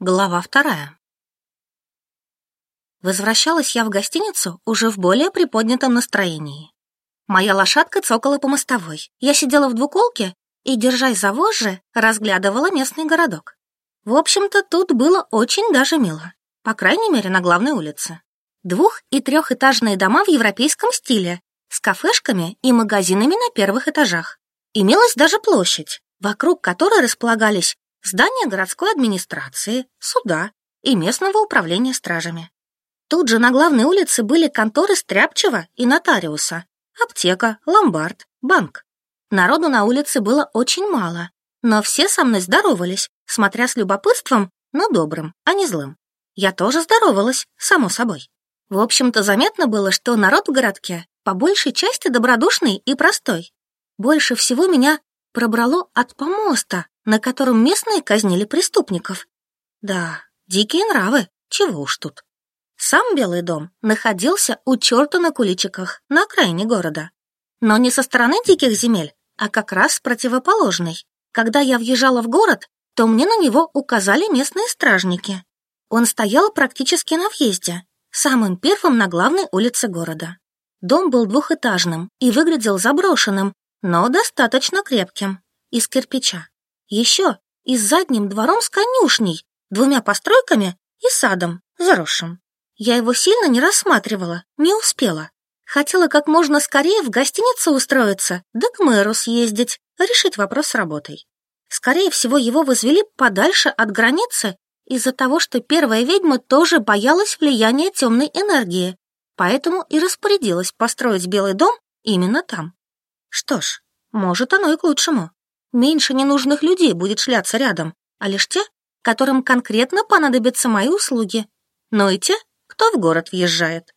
Глава вторая. Возвращалась я в гостиницу уже в более приподнятом настроении. Моя лошадка цокала по мостовой. Я сидела в двуколке и, держась за вожжи, разглядывала местный городок. В общем-то, тут было очень даже мило. По крайней мере, на главной улице. Двух- и трехэтажные дома в европейском стиле, с кафешками и магазинами на первых этажах. Имелась даже площадь, вокруг которой располагались здание городской администрации, суда и местного управления стражами. Тут же на главной улице были конторы Стряпчева и нотариуса, аптека, ломбард, банк. Народу на улице было очень мало, но все со мной здоровались, смотря с любопытством, но добрым, а не злым. Я тоже здоровалась, само собой. В общем-то, заметно было, что народ в городке по большей части добродушный и простой. Больше всего меня пробрало от помоста, на котором местные казнили преступников. Да, дикие нравы, чего уж тут. Сам Белый дом находился у черта на куличиках, на окраине города. Но не со стороны диких земель, а как раз с противоположной. Когда я въезжала в город, то мне на него указали местные стражники. Он стоял практически на въезде, самым первым на главной улице города. Дом был двухэтажным и выглядел заброшенным, но достаточно крепким, из кирпича. Еще и с задним двором с конюшней, двумя постройками и садом, заросшим. Я его сильно не рассматривала, не успела. Хотела как можно скорее в гостиницу устроиться, да к мэру съездить, решить вопрос с работой. Скорее всего, его возвели подальше от границы из-за того, что первая ведьма тоже боялась влияния темной энергии, поэтому и распорядилась построить Белый дом именно там. Что ж, может, оно и к лучшему меньше ненужных людей будет шляться рядом, а лишь те, которым конкретно понадобятся мои услуги, но и те, кто в город въезжает.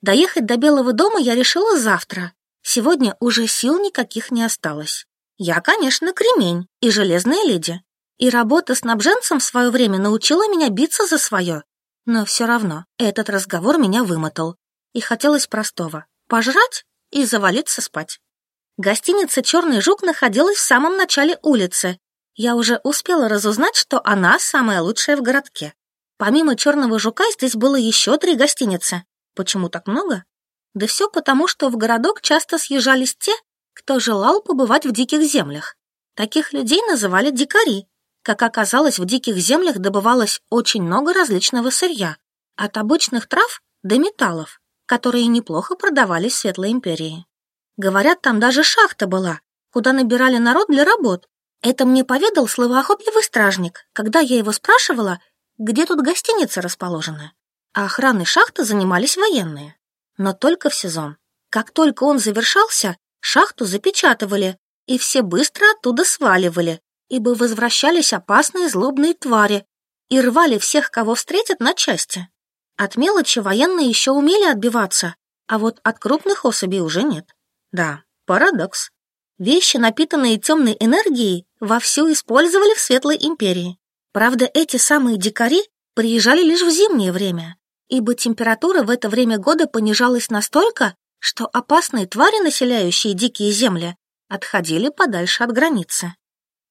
Доехать до Белого дома я решила завтра. Сегодня уже сил никаких не осталось. Я, конечно, кремень и железная леди. И работа с набженцем в свое время научила меня биться за свое. Но все равно этот разговор меня вымотал. И хотелось простого — пожрать и завалиться спать. Гостиница «Черный жук» находилась в самом начале улицы. Я уже успела разузнать, что она самая лучшая в городке. Помимо «Черного жука» здесь было еще три гостиницы. Почему так много? Да все потому, что в городок часто съезжались те, кто желал побывать в диких землях. Таких людей называли дикари. Как оказалось, в диких землях добывалось очень много различного сырья, от обычных трав до металлов, которые неплохо продавались в Светлой империи. Говорят, там даже шахта была, куда набирали народ для работ. Это мне поведал словоохотливый стражник, когда я его спрашивала, где тут гостиница расположена. А охраной шахты занимались военные. Но только в сезон. Как только он завершался, шахту запечатывали, и все быстро оттуда сваливали, ибо возвращались опасные злобные твари и рвали всех, кого встретят, на части. От мелочи военные еще умели отбиваться, а вот от крупных особей уже нет. Да, парадокс. Вещи, напитанные темной энергией, вовсю использовали в Светлой Империи. Правда, эти самые дикари приезжали лишь в зимнее время, ибо температура в это время года понижалась настолько, что опасные твари, населяющие дикие земли, отходили подальше от границы.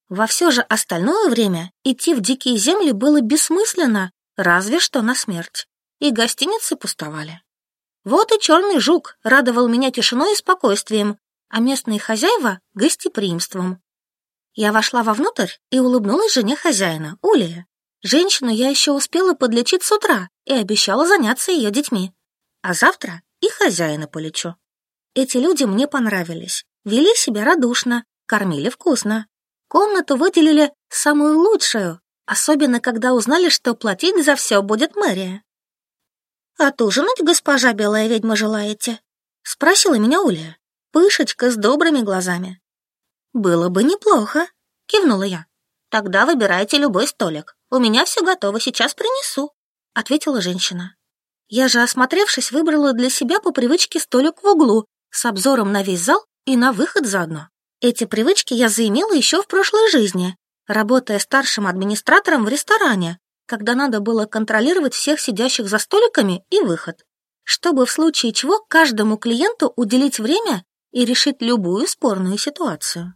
Во все же остальное время идти в дикие земли было бессмысленно, разве что на смерть, и гостиницы пустовали. Вот и черный жук радовал меня тишиной и спокойствием, а местные хозяева — гостеприимством. Я вошла вовнутрь и улыбнулась жене хозяина, Улия. Женщину я еще успела подлечить с утра и обещала заняться ее детьми. А завтра и хозяина полечу. Эти люди мне понравились, вели себя радушно, кормили вкусно. Комнату выделили самую лучшую, особенно когда узнали, что платить за все будет мэрия. «Отужинать, госпожа белая ведьма, желаете?» — спросила меня Уля, пышечка с добрыми глазами. «Было бы неплохо», — кивнула я. «Тогда выбирайте любой столик. У меня все готово, сейчас принесу», — ответила женщина. Я же, осмотревшись, выбрала для себя по привычке столик в углу с обзором на весь зал и на выход заодно. Эти привычки я заимела еще в прошлой жизни, работая старшим администратором в ресторане, когда надо было контролировать всех сидящих за столиками и выход, чтобы в случае чего каждому клиенту уделить время и решить любую спорную ситуацию.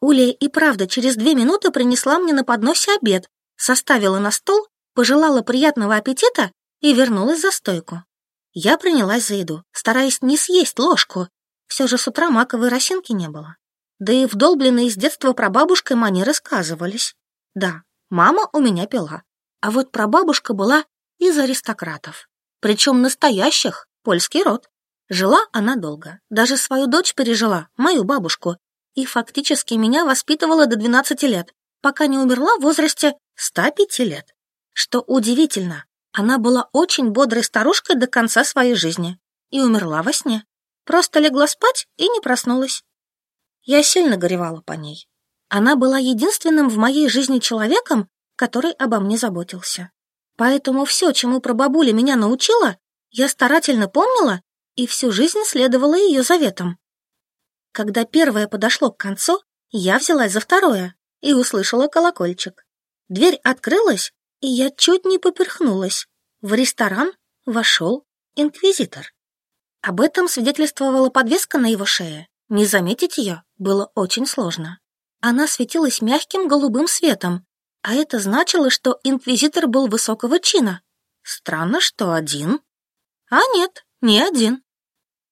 Уля и правда через две минуты принесла мне на подносе обед, составила на стол пожелала приятного аппетита и вернулась за стойку. Я принялась за еду, стараясь не съесть ложку. Все же с утра маковой росинки не было. Да и вдолбленные с детства прабабушкой манеры сказывались. Да, мама у меня пила, а вот прабабушка была из аристократов. Причем настоящих, польский род. Жила она долго, даже свою дочь пережила, мою бабушку, и фактически меня воспитывала до 12 лет, пока не умерла в возрасте 105 лет. Что удивительно, она была очень бодрой старушкой до конца своей жизни и умерла во сне. Просто легла спать и не проснулась. Я сильно горевала по ней. Она была единственным в моей жизни человеком, который обо мне заботился. Поэтому все, чему прабабуля меня научила, я старательно помнила и всю жизнь следовала ее заветам. Когда первое подошло к концу, я взялась за второе и услышала колокольчик. Дверь открылась, и я чуть не поперхнулась. В ресторан вошел инквизитор. Об этом свидетельствовала подвеска на его шее. Не заметить ее было очень сложно. Она светилась мягким голубым светом, а это значило, что инквизитор был высокого чина. Странно, что один. А нет, не один.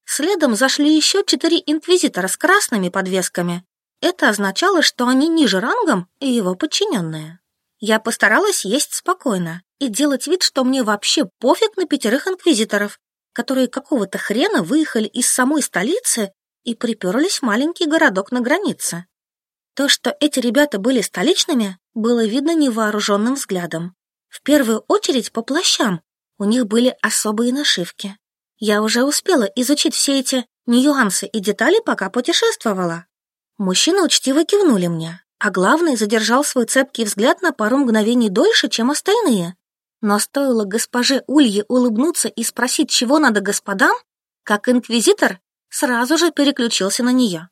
Следом зашли еще четыре инквизитора с красными подвесками. Это означало, что они ниже рангом и его подчиненные. Я постаралась есть спокойно и делать вид, что мне вообще пофиг на пятерых инквизиторов, которые какого-то хрена выехали из самой столицы и приперлись в маленький городок на границе. То, что эти ребята были столичными, было видно невооруженным взглядом. В первую очередь по плащам, у них были особые нашивки. Я уже успела изучить все эти нюансы и детали, пока путешествовала. Мужчины учтиво кивнули мне, а главный задержал свой цепкий взгляд на пару мгновений дольше, чем остальные. Но стоило госпоже Улье улыбнуться и спросить, чего надо господам, как инквизитор сразу же переключился на нее.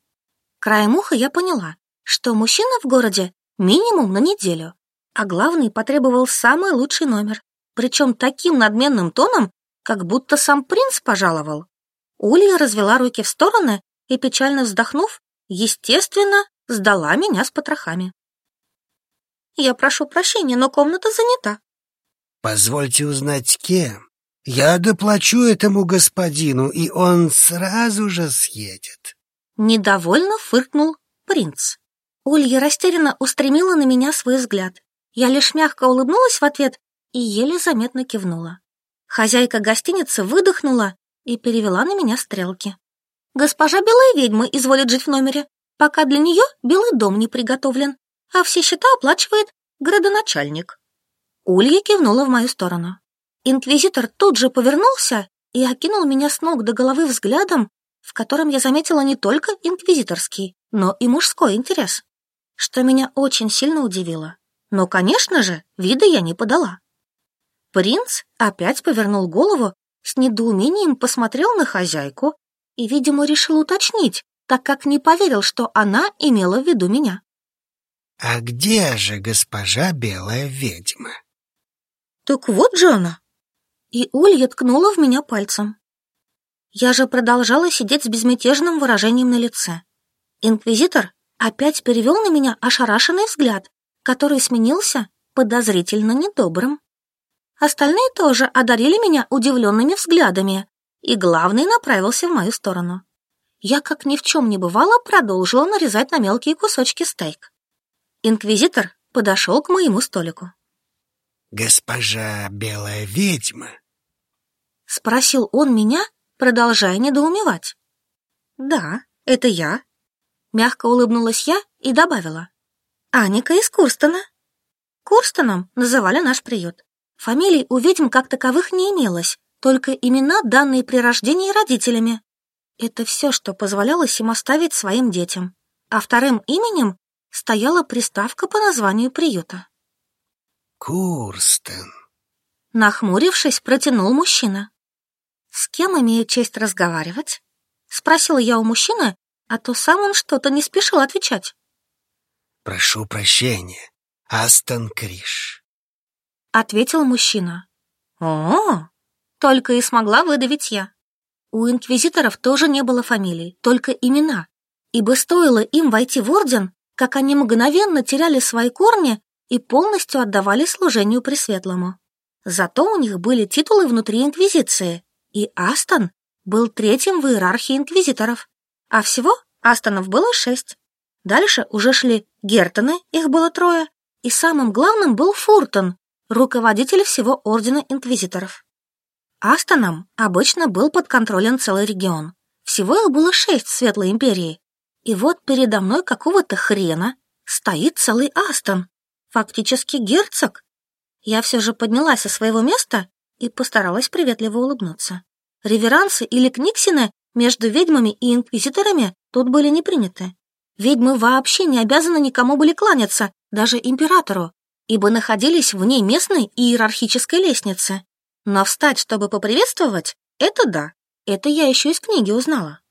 Краем уха я поняла, что мужчина в городе минимум на неделю, а главный потребовал самый лучший номер, причем таким надменным тоном, как будто сам принц пожаловал. Улья развела руки в стороны и, печально вздохнув, естественно, сдала меня с потрохами. «Я прошу прощения, но комната занята». «Позвольте узнать, кем. Я доплачу этому господину, и он сразу же съедет». Недовольно фыркнул принц. Улья растерянно устремила на меня свой взгляд. Я лишь мягко улыбнулась в ответ и еле заметно кивнула. Хозяйка гостиницы выдохнула и перевела на меня стрелки. «Госпожа Белая ведьма изволит жить в номере, пока для нее белый дом не приготовлен, а все счета оплачивает градоначальник». Улья кивнула в мою сторону. Инквизитор тут же повернулся и окинул меня с ног до головы взглядом, в котором я заметила не только инквизиторский, но и мужской интерес, что меня очень сильно удивило. Но, конечно же, вида я не подала. Принц опять повернул голову, с недоумением посмотрел на хозяйку и, видимо, решил уточнить, так как не поверил, что она имела в виду меня. «А где же госпожа белая ведьма?» «Так вот же она!» И Улья ткнула в меня пальцем. Я же продолжала сидеть с безмятежным выражением на лице. Инквизитор опять перевел на меня ошарашенный взгляд, который сменился подозрительно недобрым. Остальные тоже одарили меня удивленными взглядами, и главный направился в мою сторону. Я, как ни в чем не бывало, продолжила нарезать на мелкие кусочки стейк. Инквизитор подошел к моему столику. «Госпожа белая ведьма?» Спросил он меня, продолжая недоумевать. «Да, это я». Мягко улыбнулась я и добавила. «Аника из Курстона». Курстоном называли наш приют. Фамилий у ведьм как таковых не имелось, только имена, данные при рождении родителями. Это все, что позволялось им оставить своим детям. А вторым именем стояла приставка по названию приюта. Курстен. Нахмурившись, протянул мужчина. «С кем имею честь разговаривать?» Спросила я у мужчины, а то сам он что-то не спешил отвечать. «Прошу прощения, Астон Криш» ответил мужчина. О, только и смогла выдавить я. У инквизиторов тоже не было фамилий, только имена. Ибо стоило им войти в орден, как они мгновенно теряли свои корни и полностью отдавали служению Пресветлому. Зато у них были титулы внутри Инквизиции, и Астон был третьим в иерархии инквизиторов. А всего Астонов было шесть. Дальше уже шли Гертоны, их было трое, и самым главным был Фуртон, руководитель всего Ордена Инквизиторов. Астоном обычно был под контролем целый регион. Всего их было шесть в Светлой Империи. И вот передо мной какого-то хрена стоит целый Астон, фактически герцог. Я все же поднялась со своего места и постаралась приветливо улыбнуться. Реверансы или книгсины между ведьмами и инквизиторами тут были не приняты. Ведьмы вообще не обязаны никому были кланяться, даже императору, ибо находились вне местной иерархической лестницы. Но встать, чтобы поприветствовать, это да, это я еще из книги узнала.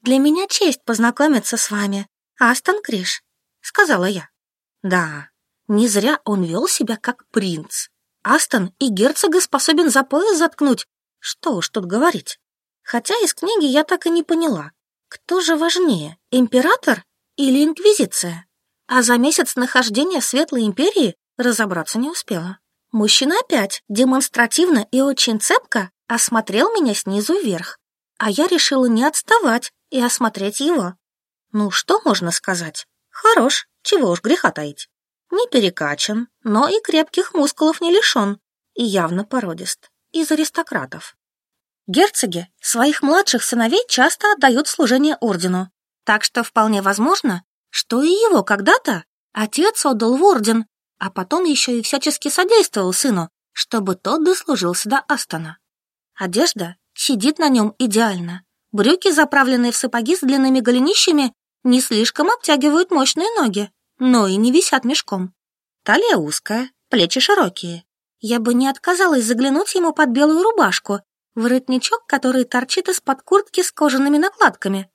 «Для меня честь познакомиться с вами, Астон Криш», — сказала я. Да, не зря он вел себя как принц. Астон и герцога способен за пояс заткнуть. Что уж тут говорить. Хотя из книги я так и не поняла, кто же важнее, император или инквизиция? А за месяц нахождения в Светлой Империи разобраться не успела. Мужчина опять демонстративно и очень цепко осмотрел меня снизу вверх, а я решила не отставать и осмотреть его. Ну, что можно сказать? Хорош, чего уж греха таить. Не перекачан, но и крепких мускулов не лишен, и явно породист, из аристократов. Герцоги своих младших сыновей часто отдают служение ордену, так что вполне возможно, что и его когда-то отец отдал в орден, а потом еще и всячески содействовал сыну, чтобы тот дослужился до Астона. Одежда сидит на нем идеально. Брюки, заправленные в сапоги с длинными голенищами, не слишком обтягивают мощные ноги, но и не висят мешком. Талия узкая, плечи широкие. Я бы не отказалась заглянуть ему под белую рубашку, воротничок, который торчит из-под куртки с кожаными накладками,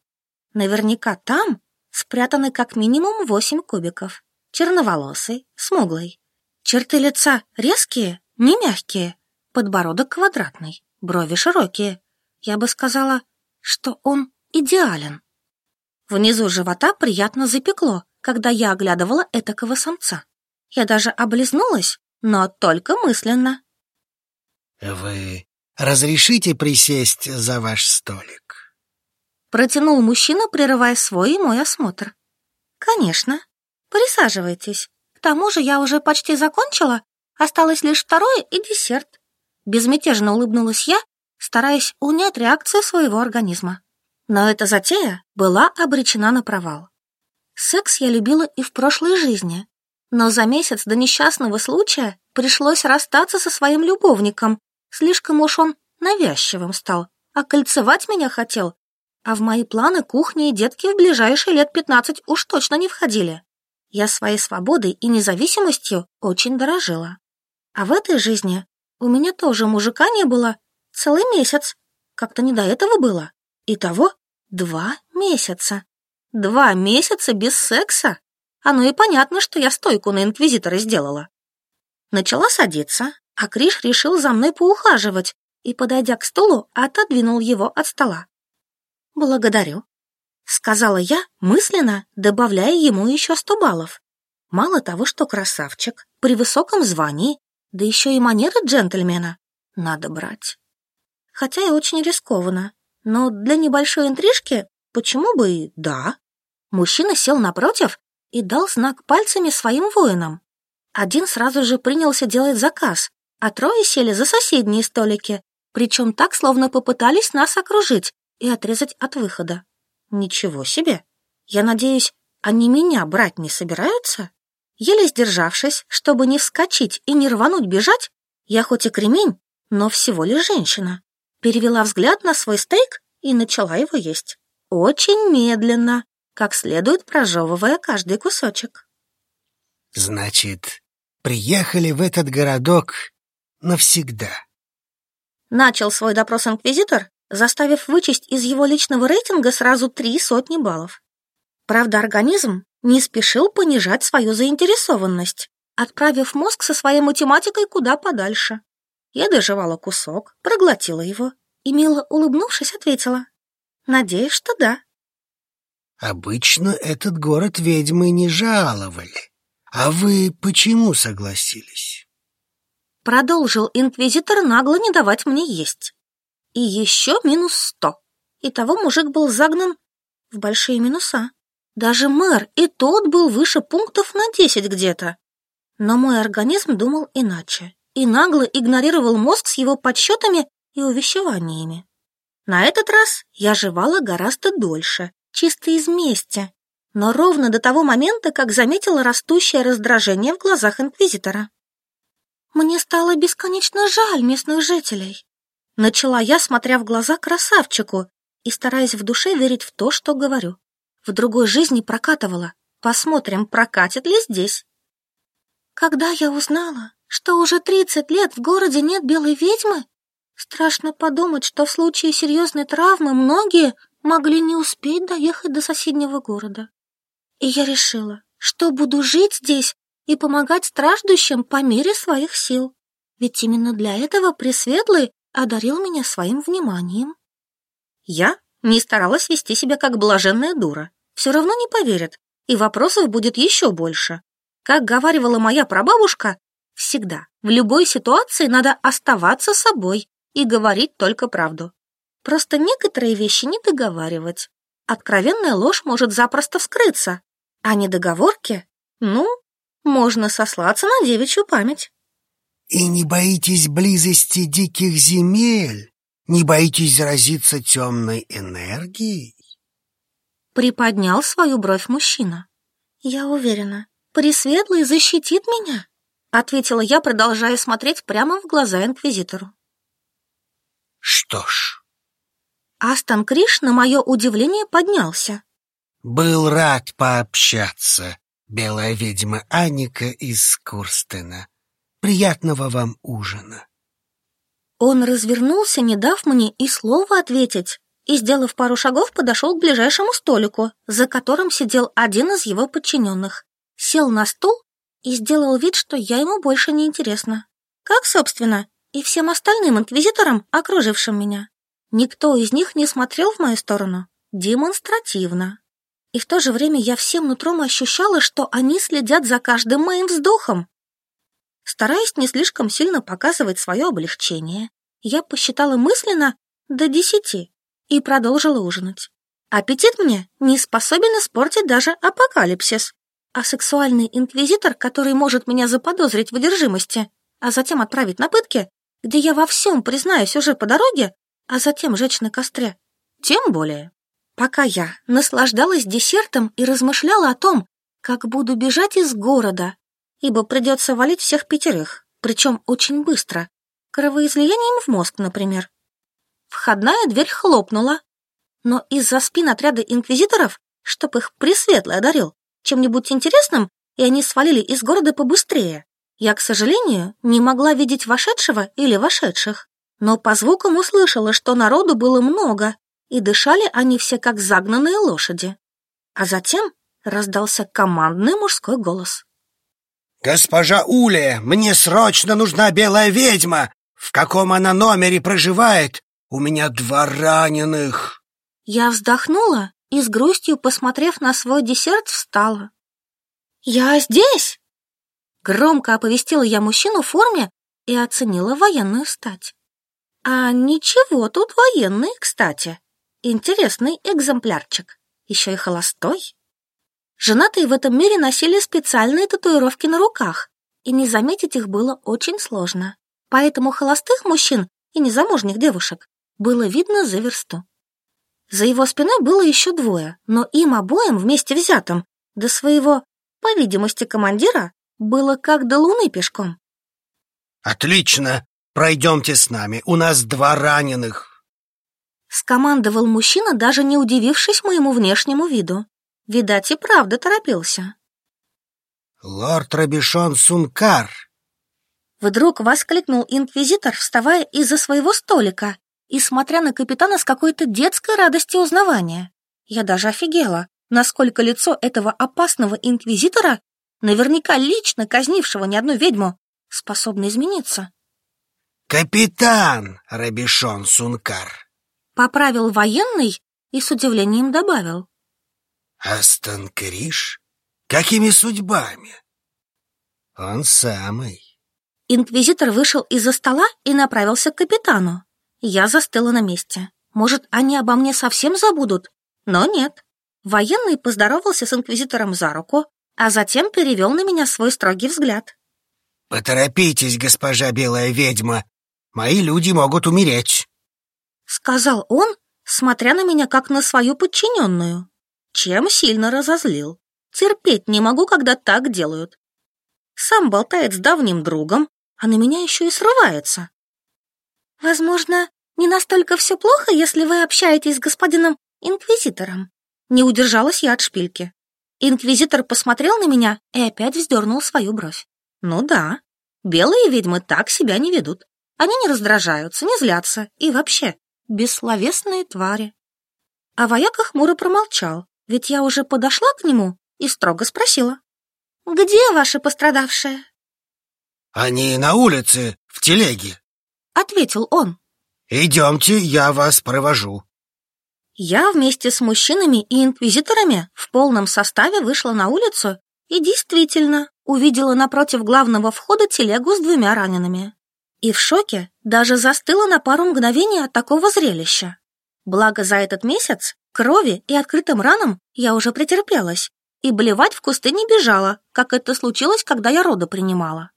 Наверняка там спрятаны как минимум восемь кубиков. Черноволосый, смуглый. Черты лица резкие, не мягкие. Подбородок квадратный, брови широкие. Я бы сказала, что он идеален. Внизу живота приятно запекло, когда я оглядывала этакого самца. Я даже облизнулась, но только мысленно. «Вы разрешите присесть за ваш столик?» Протянул мужчина, прерывая свой и мой осмотр. «Конечно. Присаживайтесь. К тому же я уже почти закончила. Осталось лишь второе и десерт». Безмятежно улыбнулась я, стараясь унять реакцию своего организма. Но эта затея была обречена на провал. Секс я любила и в прошлой жизни, но за месяц до несчастного случая пришлось расстаться со своим любовником. Слишком уж он навязчивым стал, а кольцевать меня хотел а в мои планы кухни и детки в ближайшие лет пятнадцать уж точно не входили. Я своей свободой и независимостью очень дорожила. А в этой жизни у меня тоже мужика не было целый месяц. Как-то не до этого было. Итого два месяца. Два месяца без секса. Оно и понятно, что я стойку на инквизитора сделала. Начала садиться, а Криш решил за мной поухаживать и, подойдя к столу, отодвинул его от стола. «Благодарю», — сказала я, мысленно добавляя ему еще сто баллов. Мало того, что красавчик, при высоком звании, да еще и манеры джентльмена, надо брать. Хотя и очень рискованно, но для небольшой интрижки почему бы и да. Мужчина сел напротив и дал знак пальцами своим воинам. Один сразу же принялся делать заказ, а трое сели за соседние столики, причем так, словно попытались нас окружить, и отрезать от выхода. Ничего себе! Я надеюсь, они меня брать не собираются? Еле сдержавшись, чтобы не вскочить и не рвануть бежать, я хоть и кремень, но всего лишь женщина. Перевела взгляд на свой стейк и начала его есть. Очень медленно, как следует прожевывая каждый кусочек. «Значит, приехали в этот городок навсегда?» Начал свой допрос инквизитор, заставив вычесть из его личного рейтинга сразу три сотни баллов. Правда, организм не спешил понижать свою заинтересованность, отправив мозг со своей математикой куда подальше. Я доживала кусок, проглотила его и, мило улыбнувшись, ответила. Надеюсь, что да. Обычно этот город ведьмы не жаловали. А вы почему согласились? Продолжил инквизитор нагло не давать мне есть. И еще минус сто. Итого мужик был загнан в большие минуса. Даже мэр и тот был выше пунктов на десять где-то. Но мой организм думал иначе и нагло игнорировал мозг с его подсчетами и увещеваниями. На этот раз я жевала гораздо дольше, чисто из мести, но ровно до того момента, как заметила растущее раздражение в глазах инквизитора. Мне стало бесконечно жаль местных жителей. Начала я, смотря в глаза красавчику и стараясь в душе верить в то, что говорю. В другой жизни прокатывала. Посмотрим, прокатит ли здесь. Когда я узнала, что уже 30 лет в городе нет белой ведьмы? Страшно подумать, что в случае серьезной травмы многие могли не успеть доехать до соседнего города. И я решила, что буду жить здесь и помогать страждущим по мере своих сил. Ведь именно для этого Пресветлый одарил меня своим вниманием. Я не старалась вести себя как блаженная дура. Все равно не поверят, и вопросов будет еще больше. Как говаривала моя прабабушка, Всегда, в любой ситуации надо оставаться собой и говорить только правду. Просто некоторые вещи не договаривать. Откровенная ложь может запросто вскрыться, а недоговорки, ну, можно сослаться на девичью память. И не боитесь близости диких земель? Не боитесь заразиться темной энергией? Приподнял свою бровь мужчина. Я уверена, Пресветлый защитит меня ответила я, продолжая смотреть прямо в глаза инквизитору. Что ж. Астон Криш, на мое удивление, поднялся. Был рад пообщаться, белая ведьма Аника из Курстена. Приятного вам ужина. Он развернулся, не дав мне и слова ответить, и, сделав пару шагов, подошел к ближайшему столику, за которым сидел один из его подчиненных. Сел на стул и сделал вид, что я ему больше не интересна. Как, собственно, и всем остальным инквизиторам, окружившим меня. Никто из них не смотрел в мою сторону. Демонстративно. И в то же время я всем нутром ощущала, что они следят за каждым моим вздохом. Стараясь не слишком сильно показывать свое облегчение, я посчитала мысленно до десяти и продолжила ужинать. Аппетит мне не способен испортить даже апокалипсис а сексуальный инквизитор, который может меня заподозрить в одержимости, а затем отправить на пытки, где я во всем признаюсь уже по дороге, а затем жечь на костре. Тем более, пока я наслаждалась десертом и размышляла о том, как буду бежать из города, ибо придется валить всех пятерых, причем очень быстро, кровоизлиянием в мозг, например. Входная дверь хлопнула, но из-за спин отряда инквизиторов, чтоб их Пресветлый одарил, чем-нибудь интересным, и они свалили из города побыстрее. Я, к сожалению, не могла видеть вошедшего или вошедших, но по звукам услышала, что народу было много, и дышали они все как загнанные лошади. А затем раздался командный мужской голос. «Госпожа Улия, мне срочно нужна белая ведьма! В каком она номере проживает? У меня два раненых!» Я вздохнула и с грустью, посмотрев на свой десерт, встала. «Я здесь!» Громко оповестила я мужчину в форме и оценила военную стать. А ничего тут военный, кстати. Интересный экземплярчик. Еще и холостой. Женатые в этом мире носили специальные татуировки на руках, и не заметить их было очень сложно. Поэтому холостых мужчин и незамужних девушек было видно за версту. За его спиной было еще двое, но им обоим вместе взятым до своего, по видимости, командира было как до луны пешком. «Отлично! Пройдемте с нами, у нас два раненых!» Скомандовал мужчина, даже не удивившись моему внешнему виду. Видать, и правда торопился. «Лорд Рабишон Сункар!» Вдруг воскликнул инквизитор, вставая из-за своего столика и смотря на капитана с какой-то детской радостью узнавания. Я даже офигела, насколько лицо этого опасного инквизитора, наверняка лично казнившего не одну ведьму, способно измениться. «Капитан Рабишон Сункар», — поправил военный и с удивлением добавил. «Астон Криш? Какими судьбами?» «Он самый. Инквизитор вышел из-за стола и направился к капитану. Я застыла на месте. Может, они обо мне совсем забудут? Но нет. Военный поздоровался с инквизитором за руку, а затем перевел на меня свой строгий взгляд. «Поторопитесь, госпожа белая ведьма. Мои люди могут умереть», — сказал он, смотря на меня как на свою подчиненную, чем сильно разозлил. Терпеть не могу, когда так делают. Сам болтает с давним другом, а на меня еще и срывается. Возможно, не настолько все плохо, если вы общаетесь с господином инквизитором. Не удержалась я от шпильки. Инквизитор посмотрел на меня и опять вздернул свою бровь. Ну да, белые ведьмы так себя не ведут. Они не раздражаются, не злятся и вообще бессловесные твари. А вояка хмуро промолчал, ведь я уже подошла к нему и строго спросила. «Где ваши пострадавшие?» «Они на улице, в телеге», — ответил он. «Идемте, я вас провожу». Я вместе с мужчинами и инквизиторами в полном составе вышла на улицу и действительно увидела напротив главного входа телегу с двумя ранеными. И в шоке даже застыла на пару мгновений от такого зрелища. Благо за этот месяц крови и открытым ранам я уже претерпелась, и блевать в кусты не бежала, как это случилось, когда я роды принимала.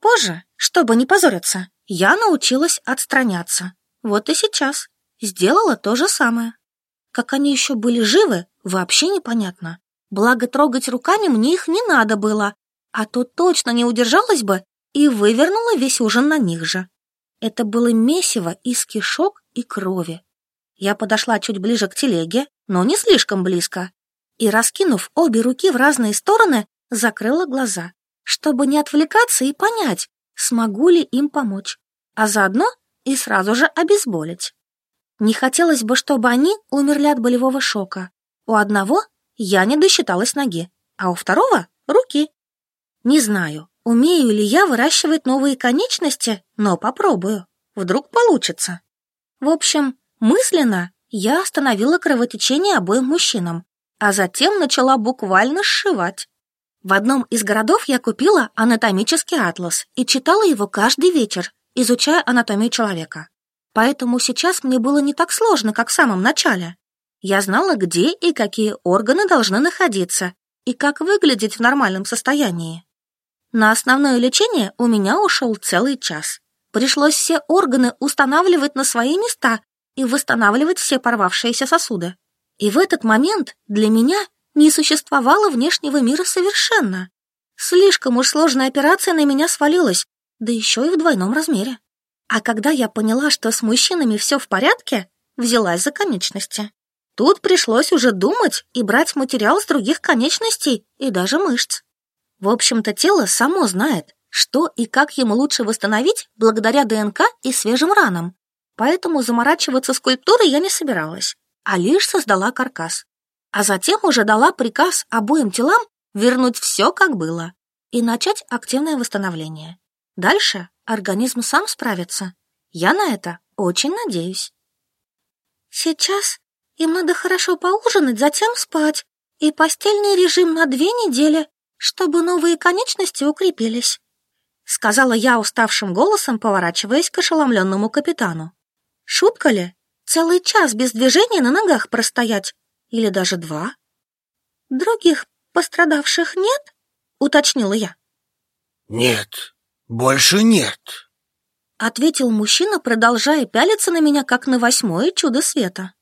Позже, чтобы не позориться, я научилась отстраняться. Вот и сейчас сделала то же самое. Как они еще были живы, вообще непонятно. Благо трогать руками мне их не надо было, а то точно не удержалась бы и вывернула весь ужин на них же. Это было месиво из кишок и крови. Я подошла чуть ближе к телеге, но не слишком близко, и, раскинув обе руки в разные стороны, закрыла глаза, чтобы не отвлекаться и понять, смогу ли им помочь, а заодно и сразу же обезболить. Не хотелось бы, чтобы они умерли от болевого шока. У одного я не досчиталась ноги, а у второго — руки. Не знаю, умею ли я выращивать новые конечности, но попробую. Вдруг получится. В общем, мысленно я остановила кровотечение обоим мужчинам, а затем начала буквально сшивать. В одном из городов я купила анатомический атлас и читала его каждый вечер, изучая анатомию человека. Поэтому сейчас мне было не так сложно, как в самом начале. Я знала, где и какие органы должны находиться, и как выглядеть в нормальном состоянии. На основное лечение у меня ушел целый час. Пришлось все органы устанавливать на свои места и восстанавливать все порвавшиеся сосуды. И в этот момент для меня не существовало внешнего мира совершенно. Слишком уж сложная операция на меня свалилась, да еще и в двойном размере. А когда я поняла, что с мужчинами все в порядке, взялась за конечности. Тут пришлось уже думать и брать материал с других конечностей и даже мышц. В общем-то, тело само знает, что и как ему лучше восстановить благодаря ДНК и свежим ранам. Поэтому заморачиваться скульптурой я не собиралась, а лишь создала каркас. А затем уже дала приказ обоим телам вернуть все, как было, и начать активное восстановление. Дальше организм сам справится. Я на это очень надеюсь. Сейчас им надо хорошо поужинать, затем спать, и постельный режим на две недели, чтобы новые конечности укрепились, сказала я уставшим голосом, поворачиваясь к ошеломленному капитану. Шутка ли? Целый час без движения на ногах простоять? Или даже два? Других пострадавших нет? Уточнила я. Нет, больше нет, ответил мужчина, продолжая пялиться на меня, как на восьмое чудо света.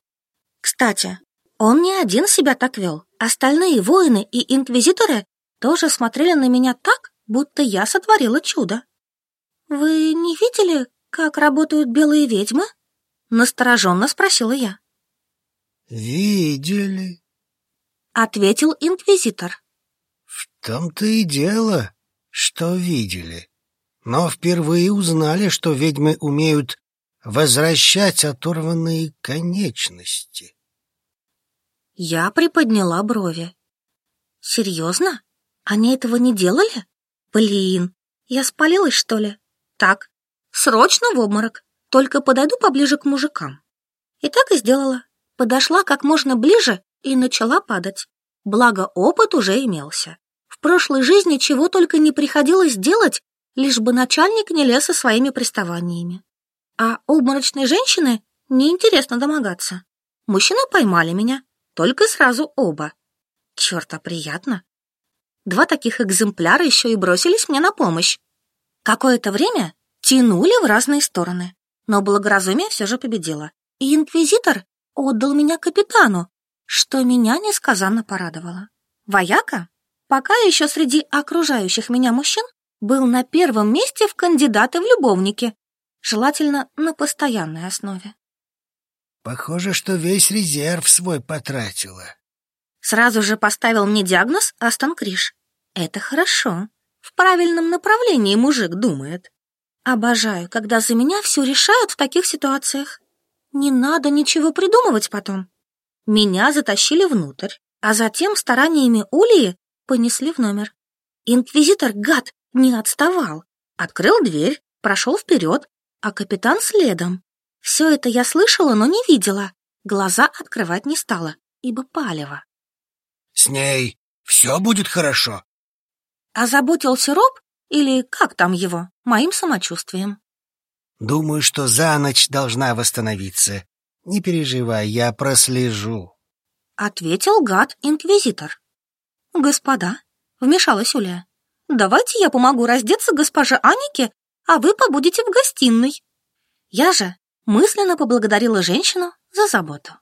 Кстати, он не один себя так вел. Остальные воины и инквизиторы тоже смотрели на меня так, будто я сотворила чудо. «Вы не видели, как работают белые ведьмы?» Настороженно спросила я. «Видели», — ответил инквизитор. «В том-то и дело, что видели. Но впервые узнали, что ведьмы умеют возвращать оторванные конечности. Я приподняла брови. Серьезно? Они этого не делали? Блин, я спалилась, что ли? Так, срочно в обморок. Только подойду поближе к мужикам. И так и сделала. Подошла как можно ближе и начала падать. Благо, опыт уже имелся. В прошлой жизни чего только не приходилось делать, лишь бы начальник не лез со своими приставаниями. А обморочной женщины неинтересно домогаться. Мужчины поймали меня, только сразу оба. Черт, а приятно. Два таких экземпляра еще и бросились мне на помощь. Какое-то время тянули в разные стороны, но благоразумие все же победило, и инквизитор отдал меня капитану, что меня несказанно порадовало. Вояка, пока еще среди окружающих меня мужчин, был на первом месте в кандидаты в любовники, желательно на постоянной основе. Похоже, что весь резерв свой потратила. Сразу же поставил мне диагноз Астон Криш. Это хорошо. В правильном направлении мужик думает. Обожаю, когда за меня все решают в таких ситуациях. Не надо ничего придумывать потом. Меня затащили внутрь, а затем стараниями Улии понесли в номер. Инквизитор, гад, не отставал. Открыл дверь, прошел вперед, а капитан следом. Все это я слышала, но не видела. Глаза открывать не стала, ибо палево. «С ней все будет хорошо?» Озаботился Роб, или как там его, моим самочувствием. «Думаю, что за ночь должна восстановиться. Не переживай, я прослежу. Ответил гад-инквизитор. Господа, вмешалась Уля, давайте я помогу раздеться госпоже Анике, а вы побудете в гостиной. Я же мысленно поблагодарила женщину за заботу.